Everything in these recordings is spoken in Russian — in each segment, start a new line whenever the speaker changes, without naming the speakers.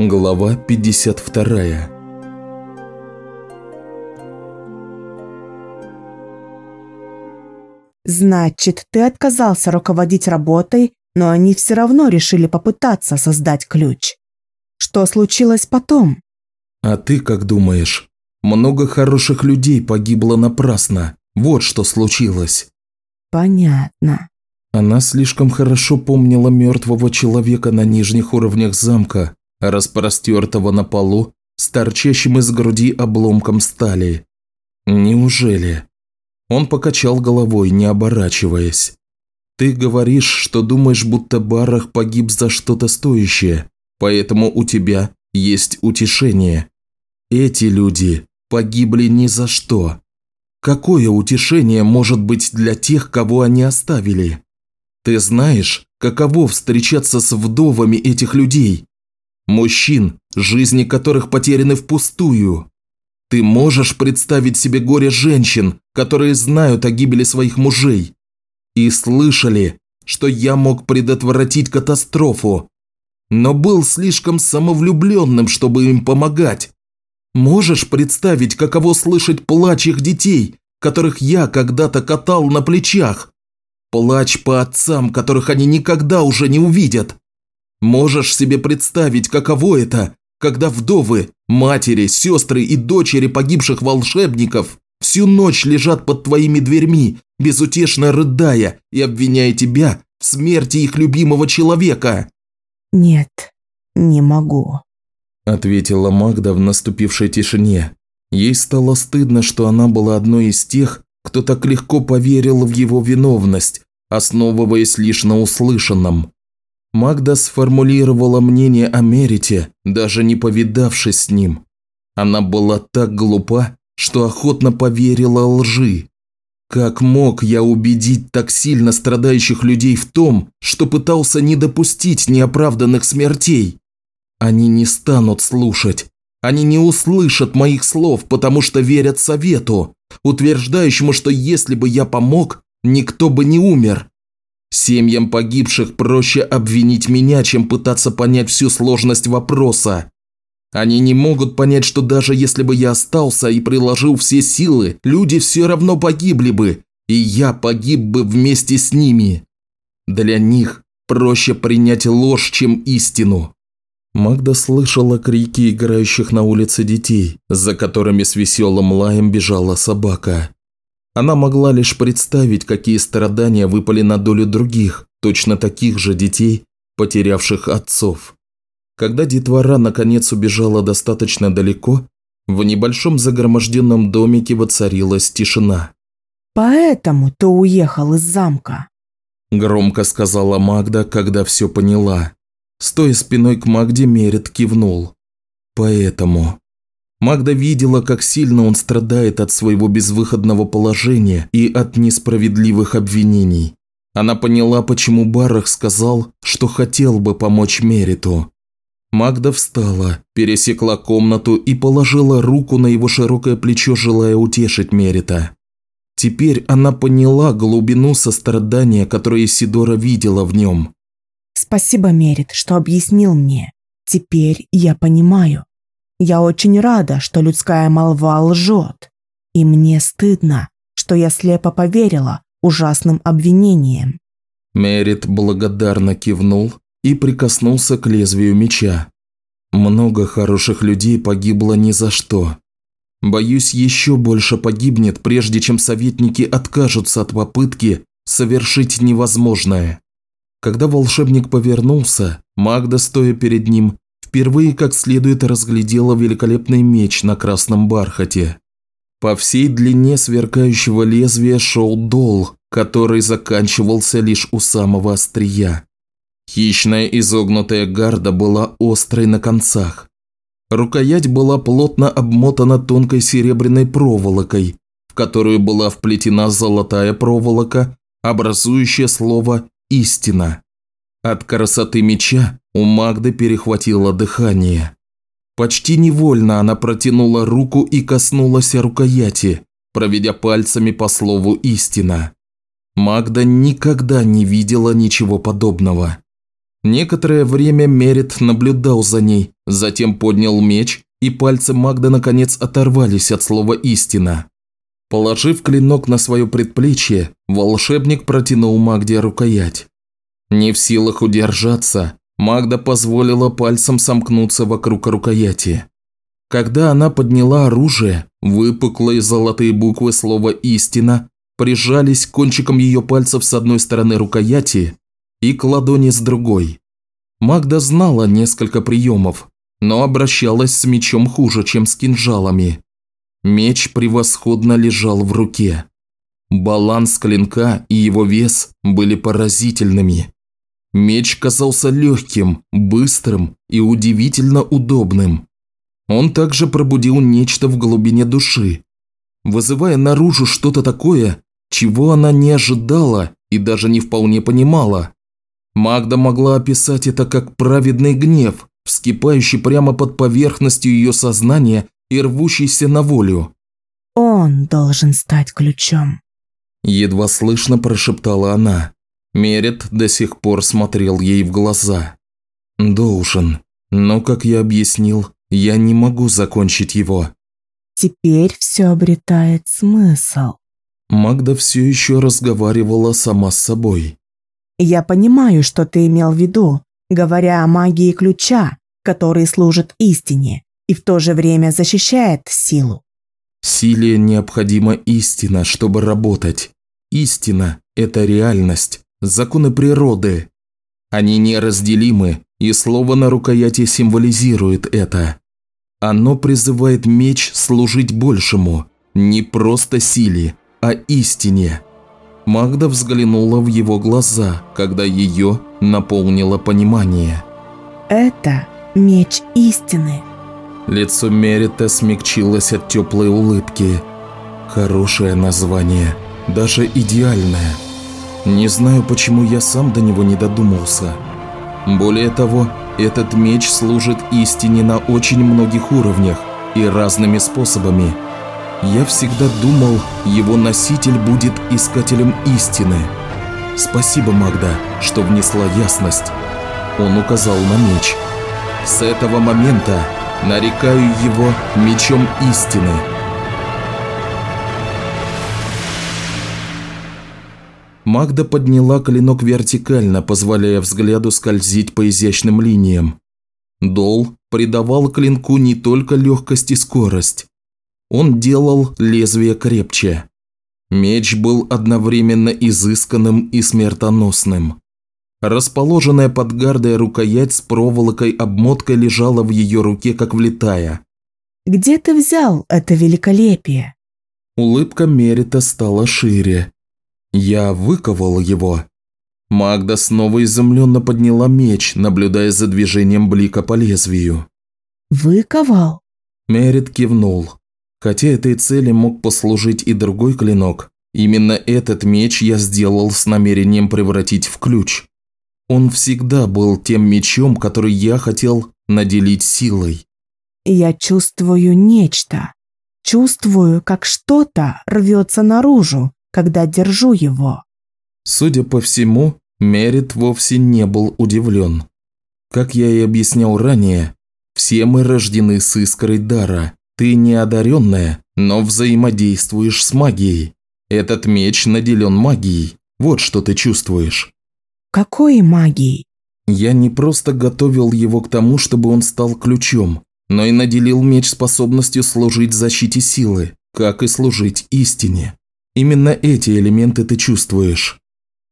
Глава 52
Значит, ты отказался руководить работой, но они все равно решили попытаться создать ключ. Что случилось потом?
А ты как думаешь? Много хороших людей погибло напрасно. Вот что случилось.
Понятно.
Она слишком хорошо помнила мертвого человека на нижних уровнях замка, распростертого на полу, с торчащим из груди обломком стали. Неужели? Он покачал головой, не оборачиваясь. «Ты говоришь, что думаешь, будто Барах погиб за что-то стоящее, поэтому у тебя есть утешение. Эти люди погибли ни за что. Какое утешение может быть для тех, кого они оставили? Ты знаешь, каково встречаться с вдовами этих людей? Мужчин, жизни которых потеряны впустую. Ты можешь представить себе горе женщин, которые знают о гибели своих мужей и слышали, что я мог предотвратить катастрофу, но был слишком самовлюбленным, чтобы им помогать. Можешь представить, каково слышать плач их детей, которых я когда-то катал на плечах? Плач по отцам, которых они никогда уже не увидят. Можешь себе представить, каково это когда вдовы, матери, сестры и дочери погибших волшебников всю ночь лежат под твоими дверьми, безутешно рыдая и обвиняя тебя в смерти их любимого человека?»
«Нет, не могу», –
ответила Магда в наступившей тишине. Ей стало стыдно, что она была одной из тех, кто так легко поверил в его виновность, основываясь лишь на услышанном. Магда сформулировала мнение о Мерите, даже не повидавшись с ним. Она была так глупа, что охотно поверила лжи. Как мог я убедить так сильно страдающих людей в том, что пытался не допустить неоправданных смертей? Они не станут слушать. Они не услышат моих слов, потому что верят совету, утверждающему, что если бы я помог, никто бы не умер. Семьям погибших проще обвинить меня, чем пытаться понять всю сложность вопроса. Они не могут понять, что даже если бы я остался и приложил все силы, люди все равно погибли бы, и я погиб бы вместе с ними. Для них проще принять ложь, чем истину. Магда слышала крики играющих на улице детей, за которыми с веселым лаем бежала собака. Она могла лишь представить, какие страдания выпали на долю других, точно таких же детей, потерявших отцов. Когда детвора наконец убежала достаточно далеко, в небольшом загроможденном домике воцарилась тишина.
«Поэтому ты уехал из замка», –
громко сказала Магда, когда все поняла. Стоя спиной к Магде, Мерит кивнул. «Поэтому». Магда видела, как сильно он страдает от своего безвыходного положения и от несправедливых обвинений. Она поняла, почему Барах сказал, что хотел бы помочь Мериту. Магда встала, пересекла комнату и положила руку на его широкое плечо, желая утешить Мерита. Теперь она поняла глубину сострадания, которое Сидора видела в нем.
«Спасибо, Мерит, что объяснил мне. Теперь я понимаю. Я очень рада, что людская молва лжет. И мне стыдно, что я слепо поверила ужасным обвинениям.
Мерит благодарно кивнул и прикоснулся к лезвию меча. Много хороших людей погибло ни за что. Боюсь, еще больше погибнет, прежде чем советники откажутся от попытки совершить невозможное. Когда волшебник повернулся, Магда, стоя перед ним, впервые как следует разглядела великолепный меч на красном бархате. По всей длине сверкающего лезвия шел дол, который заканчивался лишь у самого острия. Хищная изогнутая гарда была острой на концах. Рукоять была плотно обмотана тонкой серебряной проволокой, в которую была вплетена золотая проволока, образующая слово «истина». От красоты меча у Магды перехватило дыхание. Почти невольно она протянула руку и коснулась рукояти, проведя пальцами по слову «истина». Магда никогда не видела ничего подобного. Некоторое время Мерит наблюдал за ней, затем поднял меч, и пальцы Магда наконец оторвались от слова «истина». Положив клинок на свое предплечье, волшебник протянул Магде рукоять. Не в силах удержаться, Магда позволила пальцам сомкнуться вокруг рукояти. Когда она подняла оружие, выпуклые золотые буквы слова «истина» прижались кончиком ее пальцев с одной стороны рукояти и к ладони с другой. Магда знала несколько приемов, но обращалась с мечом хуже, чем с кинжалами. Меч превосходно лежал в руке. Баланс клинка и его вес были поразительными. Меч казался легким, быстрым и удивительно удобным. Он также пробудил нечто в глубине души, вызывая наружу что-то такое, чего она не ожидала и даже не вполне понимала. Магда могла описать это как праведный гнев, вскипающий прямо под поверхностью ее сознания и рвущийся на волю.
«Он должен стать ключом», –
едва слышно прошептала она. Мерет до сих пор смотрел ей в глаза. «Должен. Но, как я объяснил, я не могу закончить его».
«Теперь все обретает смысл».
Магда все еще разговаривала сама с собой.
«Я понимаю, что ты имел в виду, говоря о магии ключа, который служит истине и в то же время защищает силу.
Силе необходима истина, чтобы работать. Истина – это реальность, законы природы. Они неразделимы, и слово на рукояти символизирует это. Оно призывает меч служить большему, не просто силе, а истине. Магда взглянула в его глаза, когда ее наполнило понимание.
«Это меч истины»,
Лицо Мерита смягчилось от теплой улыбки. Хорошее название, даже идеальное. Не знаю, почему я сам до него не додумался. Более того, этот меч служит истине на очень многих уровнях и разными способами. Я всегда думал, его носитель будет искателем истины. Спасибо, Магда, что внесла ясность. Он указал на меч. С этого момента нарекаю его мечом истины. Магда подняла клинок вертикально, позволяя взгляду скользить по изящным линиям. Дол придавал клинку не только легкость и скорость. Он делал лезвие крепче. Меч был одновременно изысканным и смертоносным. Расположенная под гардой рукоять с проволокой-обмоткой лежала в ее руке, как влетая.
«Где ты взял это великолепие?»
Улыбка Мерита стала шире. «Я выковал его». Магда снова изумленно подняла меч, наблюдая за движением блика по лезвию.
«Выковал?»
Мерит кивнул. Хотя этой цели мог послужить и другой клинок, именно этот меч я сделал с намерением превратить в ключ. Он всегда был тем мечом, который я хотел наделить силой.
Я чувствую нечто. Чувствую, как что-то рвется наружу, когда держу его.
Судя по всему, Мерит вовсе не был удивлен. Как я и объяснял ранее, все мы рождены с искрой дара. Ты не одаренная, но взаимодействуешь с магией. Этот меч наделен магией. Вот что ты чувствуешь.
Какой магией?
Я не просто готовил его к тому, чтобы он стал ключом, но и наделил меч способностью служить защите силы, как и служить истине. Именно эти элементы ты чувствуешь.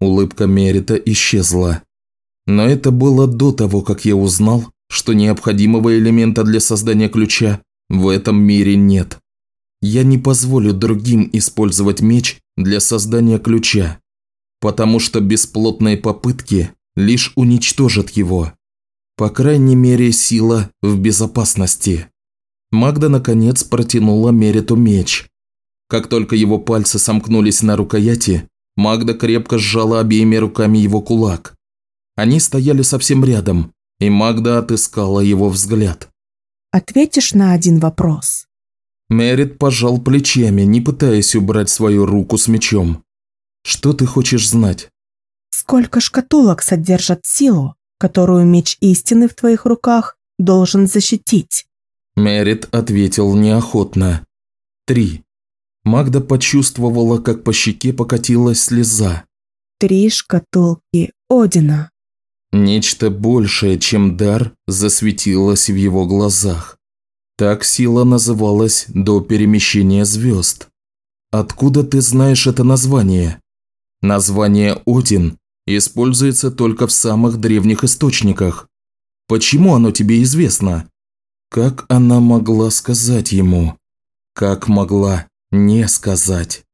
Улыбка Мерита исчезла. Но это было до того, как я узнал, что необходимого элемента для создания ключа в этом мире нет. Я не позволю другим использовать меч для создания ключа потому что бесплотные попытки лишь уничтожат его. По крайней мере, сила в безопасности. Магда, наконец, протянула Мериту меч. Как только его пальцы сомкнулись на рукояти, Магда крепко сжала обеими руками его кулак. Они стояли совсем рядом, и Магда отыскала его взгляд.
«Ответишь на один вопрос?»
Мерит пожал плечами, не пытаясь убрать свою руку с мечом. Что ты хочешь знать?
Сколько шкатулок содержат силу, которую меч истины в твоих руках должен защитить.
Мерит ответил неохотно. Три. Магда почувствовала, как по щеке покатилась слеза.
Три шкатулки Одина.
Нечто большее, чем дар, засветилось в его глазах. Так сила называлась до перемещения звезд. Откуда ты знаешь это название? Название Один используется только в самых древних источниках. Почему оно тебе известно? Как она могла сказать ему? Как могла не сказать?